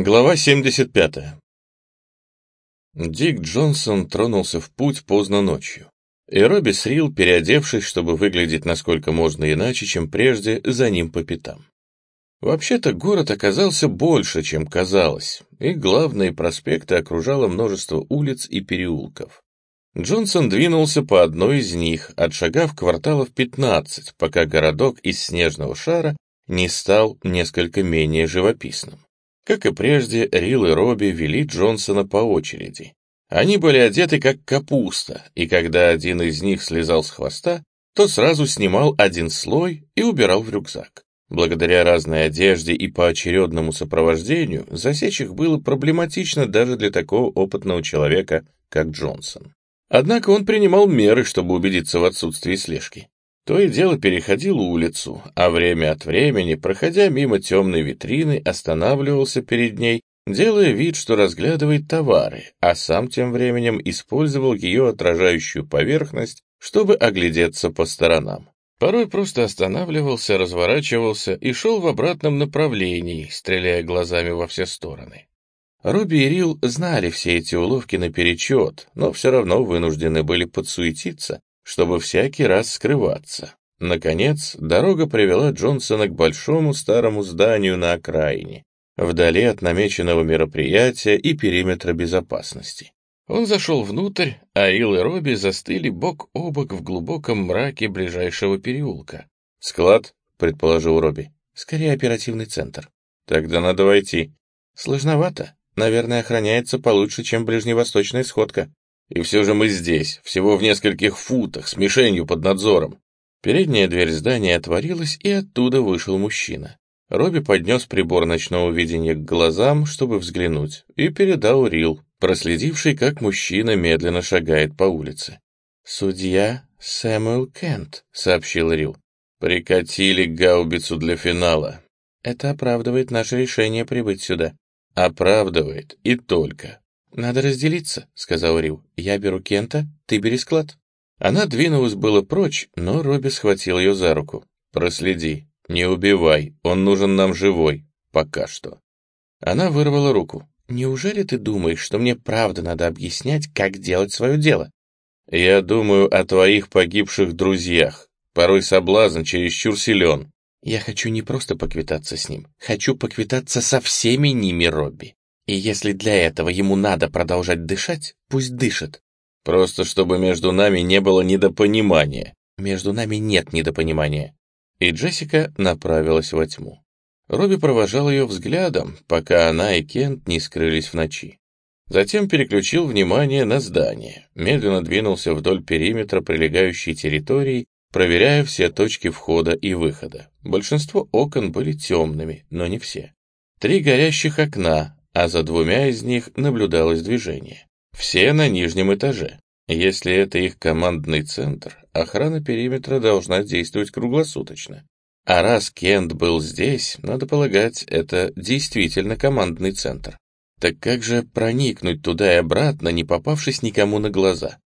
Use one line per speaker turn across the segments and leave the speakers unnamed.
Глава 75. Дик Джонсон тронулся в путь поздно ночью, и Робби Срил, переодевшись, чтобы выглядеть насколько можно иначе, чем прежде, за ним по пятам. Вообще-то город оказался больше, чем казалось, и главные проспекты окружало множество улиц и переулков. Джонсон двинулся по одной из них, отшагав кварталов 15, пока городок из снежного шара не стал несколько менее живописным. Как и прежде, Рил и Робби вели Джонсона по очереди. Они были одеты как капуста, и когда один из них слезал с хвоста, то сразу снимал один слой и убирал в рюкзак. Благодаря разной одежде и поочередному сопровождению засечь их было проблематично даже для такого опытного человека, как Джонсон. Однако он принимал меры, чтобы убедиться в отсутствии слежки. То и дело переходил улицу, а время от времени, проходя мимо темной витрины, останавливался перед ней, делая вид, что разглядывает товары, а сам тем временем использовал ее отражающую поверхность, чтобы оглядеться по сторонам. Порой просто останавливался, разворачивался и шел в обратном направлении, стреляя глазами во все стороны. Робби и Рил знали все эти уловки наперечет, но все равно вынуждены были подсуетиться, чтобы всякий раз скрываться. Наконец, дорога привела Джонсона к большому старому зданию на окраине, вдали от намеченного мероприятия и периметра безопасности. Он зашел внутрь, а Рил и Робби застыли бок о бок в глубоком мраке ближайшего переулка. «Склад?» — предположил Робби. «Скорее оперативный центр». «Тогда надо войти». «Сложновато. Наверное, охраняется получше, чем ближневосточная сходка. И все же мы здесь, всего в нескольких футах, с мишенью под надзором. Передняя дверь здания отворилась, и оттуда вышел мужчина. Робби поднес прибор ночного видения к глазам, чтобы взглянуть, и передал Рил, проследивший, как мужчина медленно шагает по улице. «Судья Сэмюэл Кент», — сообщил Рил. «Прикатили гаубицу для финала». «Это оправдывает наше решение прибыть сюда». «Оправдывает, и только. «Надо разделиться», — сказал Рил. «Я беру Кента, ты бери склад». Она двинулась было прочь, но Робби схватил ее за руку. «Проследи, не убивай, он нужен нам живой, пока что». Она вырвала руку. «Неужели ты думаешь, что мне правда надо объяснять, как делать свое дело?» «Я думаю о твоих погибших друзьях. Порой соблазн чересчур силен». «Я хочу не просто поквитаться с ним, хочу поквитаться со всеми ними, Робби. И если для этого ему надо продолжать дышать, пусть дышит. Просто чтобы между нами не было недопонимания. Между нами нет недопонимания. И Джессика направилась во тьму. Робби провожал ее взглядом, пока она и Кент не скрылись в ночи. Затем переключил внимание на здание, медленно двинулся вдоль периметра прилегающей территории, проверяя все точки входа и выхода. Большинство окон были темными, но не все. Три горящих окна, а за двумя из них наблюдалось движение. Все на нижнем этаже. Если это их командный центр, охрана периметра должна действовать круглосуточно. А раз Кент был здесь, надо полагать, это действительно командный центр. Так как же проникнуть туда и обратно, не попавшись никому на глаза?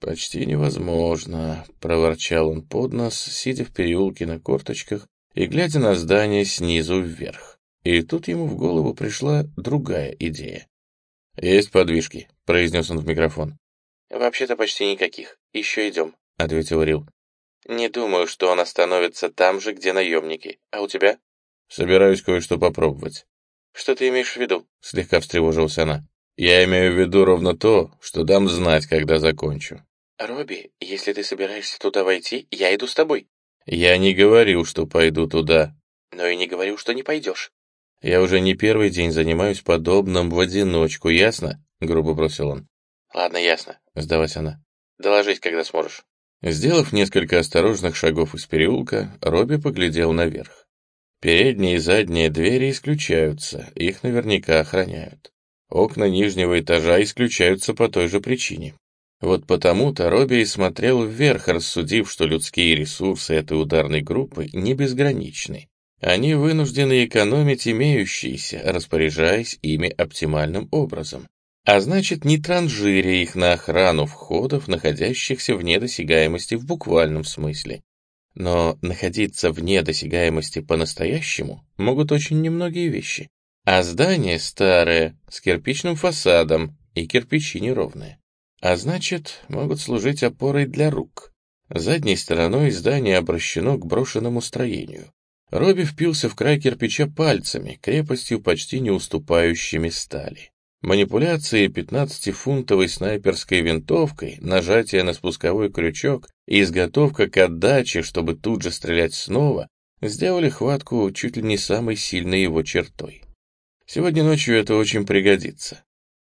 «Почти невозможно», — проворчал он под нос, сидя в переулке на корточках и глядя на здание снизу вверх. И тут ему в голову пришла другая идея. «Есть подвижки», — произнес он в микрофон. «Вообще-то почти никаких. Еще идем», — ответил Рил. «Не думаю, что он остановится там же, где наемники. А у тебя?» «Собираюсь кое-что попробовать». «Что ты имеешь в виду?» — слегка встревожилась она. «Я имею в виду ровно то, что дам знать, когда закончу». «Робби, если ты собираешься туда войти, я иду с тобой». «Я не говорил, что пойду туда». «Но и не говорил, что не пойдешь». Я уже не первый день занимаюсь подобным в одиночку, ясно?» — грубо бросил он. «Ладно, ясно», — сдалась она. «Доложить, когда сможешь». Сделав несколько осторожных шагов из переулка, Робби поглядел наверх. Передние и задние двери исключаются, их наверняка охраняют. Окна нижнего этажа исключаются по той же причине. Вот потому-то Робби и смотрел вверх, рассудив, что людские ресурсы этой ударной группы не безграничны. Они вынуждены экономить имеющиеся, распоряжаясь ими оптимальным образом, а значит не транжиря их на охрану входов, находящихся вне досягаемости в буквальном смысле. Но находиться вне досягаемости по-настоящему могут очень немногие вещи. А здание старое, с кирпичным фасадом, и кирпичи неровные. А значит, могут служить опорой для рук. Задней стороной здание обращено к брошенному строению. Робби впился в край кирпича пальцами, крепостью почти не уступающими стали. Манипуляции 15-фунтовой снайперской винтовкой, нажатие на спусковой крючок и изготовка к отдаче, чтобы тут же стрелять снова, сделали хватку чуть ли не самой сильной его чертой. Сегодня ночью это очень пригодится.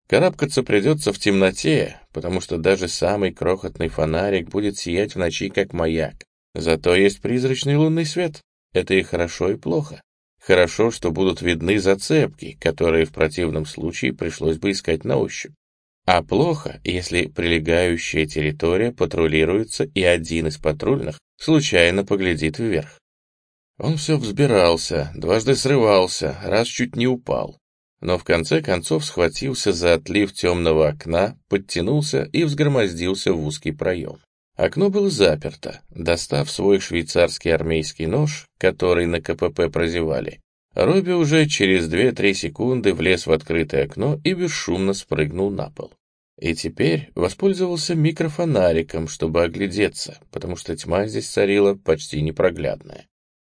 Карабкаться придется в темноте, потому что даже самый крохотный фонарик будет сиять в ночи, как маяк. Зато есть призрачный лунный свет. Это и хорошо, и плохо. Хорошо, что будут видны зацепки, которые в противном случае пришлось бы искать на ощупь. А плохо, если прилегающая территория патрулируется, и один из патрульных случайно поглядит вверх. Он все взбирался, дважды срывался, раз чуть не упал но в конце концов схватился за отлив темного окна, подтянулся и взгромоздился в узкий проем. Окно было заперто. Достав свой швейцарский армейский нож, который на КПП прозевали, Робби уже через 2-3 секунды влез в открытое окно и бесшумно спрыгнул на пол. И теперь воспользовался микрофонариком, чтобы оглядеться, потому что тьма здесь царила почти непроглядная.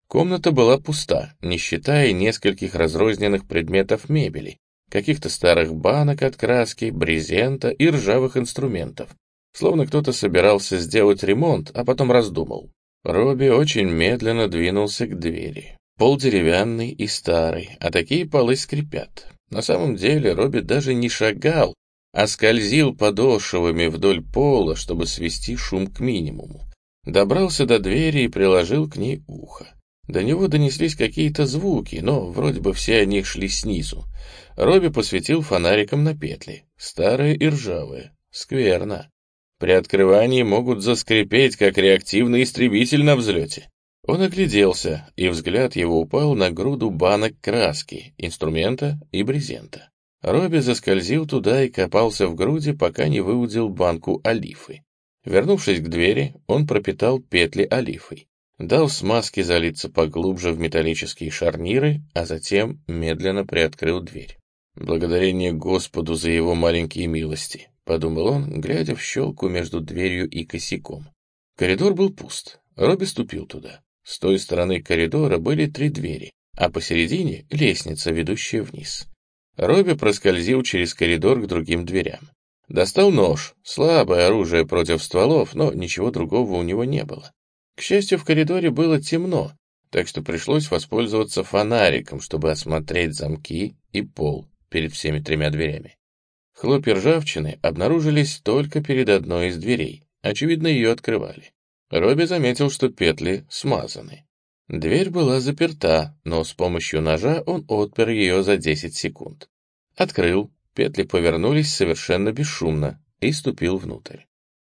Комната была пуста, не считая нескольких разрозненных предметов мебели, каких-то старых банок от краски, брезента и ржавых инструментов. Словно кто-то собирался сделать ремонт, а потом раздумал. Робби очень медленно двинулся к двери. Пол деревянный и старый, а такие полы скрипят. На самом деле Робби даже не шагал, а скользил подошвами вдоль пола, чтобы свести шум к минимуму. Добрался до двери и приложил к ней ухо. До него донеслись какие-то звуки, но вроде бы все они шли снизу. Робби посветил фонариком на петли. Старые и ржавые. Скверно. При открывании могут заскрипеть, как реактивный истребитель на взлете. Он огляделся, и взгляд его упал на груду банок краски, инструмента и брезента. Робби заскользил туда и копался в груди, пока не выудил банку олифы. Вернувшись к двери, он пропитал петли олифой дал смазке залиться поглубже в металлические шарниры, а затем медленно приоткрыл дверь. «Благодарение Господу за его маленькие милости», — подумал он, глядя в щелку между дверью и косяком. Коридор был пуст. Робби ступил туда. С той стороны коридора были три двери, а посередине — лестница, ведущая вниз. Робби проскользил через коридор к другим дверям. Достал нож, слабое оружие против стволов, но ничего другого у него не было. К счастью, в коридоре было темно, так что пришлось воспользоваться фонариком, чтобы осмотреть замки и пол перед всеми тремя дверями. Хлопья ржавчины обнаружились только перед одной из дверей. Очевидно, ее открывали. Робби заметил, что петли смазаны. Дверь была заперта, но с помощью ножа он отпер ее за 10 секунд. Открыл, петли повернулись совершенно бесшумно и ступил внутрь.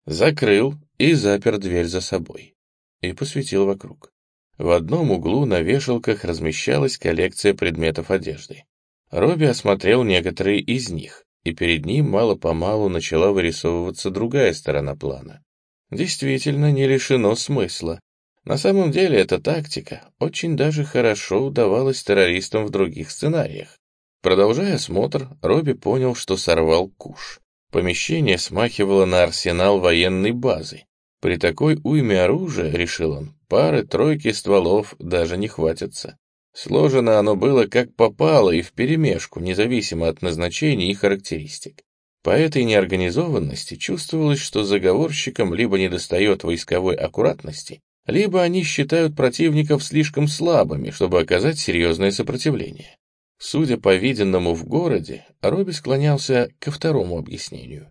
Закрыл и запер дверь за собой и посветил вокруг. В одном углу на вешалках размещалась коллекция предметов одежды. Робби осмотрел некоторые из них, и перед ним мало-помалу начала вырисовываться другая сторона плана. Действительно, не лишено смысла. На самом деле эта тактика очень даже хорошо удавалась террористам в других сценариях. Продолжая осмотр, Робби понял, что сорвал куш. Помещение смахивало на арсенал военной базы, при такой уйме оружия, решил он, пары-тройки стволов даже не хватится. Сложено оно было как попало и вперемешку, независимо от назначения и характеристик. По этой неорганизованности чувствовалось, что заговорщикам либо недостает войсковой аккуратности, либо они считают противников слишком слабыми, чтобы оказать серьезное сопротивление. Судя по виденному в городе, Робби склонялся ко второму объяснению.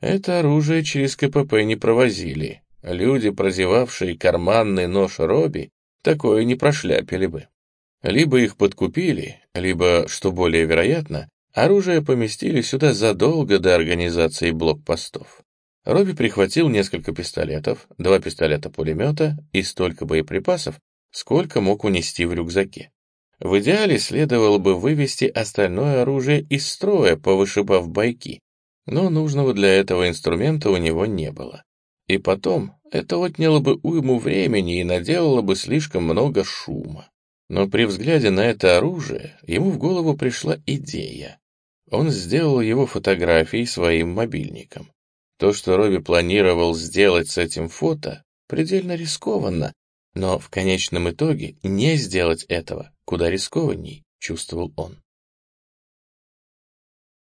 Это оружие через КПП не провозили. Люди, прозевавшие карманный нож Робби, такое не прошляпили бы. Либо их подкупили, либо, что более вероятно, оружие поместили сюда задолго до организации блокпостов. Робби прихватил несколько пистолетов, два пистолета-пулемета и столько боеприпасов, сколько мог унести в рюкзаке. В идеале следовало бы вывести остальное оружие из строя, повышибав байки, но нужного для этого инструмента у него не было. И потом, это отняло бы уйму времени и наделало бы слишком много шума. Но при взгляде на это оружие ему в голову пришла идея. Он сделал его фотографией своим мобильником. То, что Робби планировал сделать с этим фото, предельно рискованно, но в конечном итоге не сделать этого куда рискованней, чувствовал он.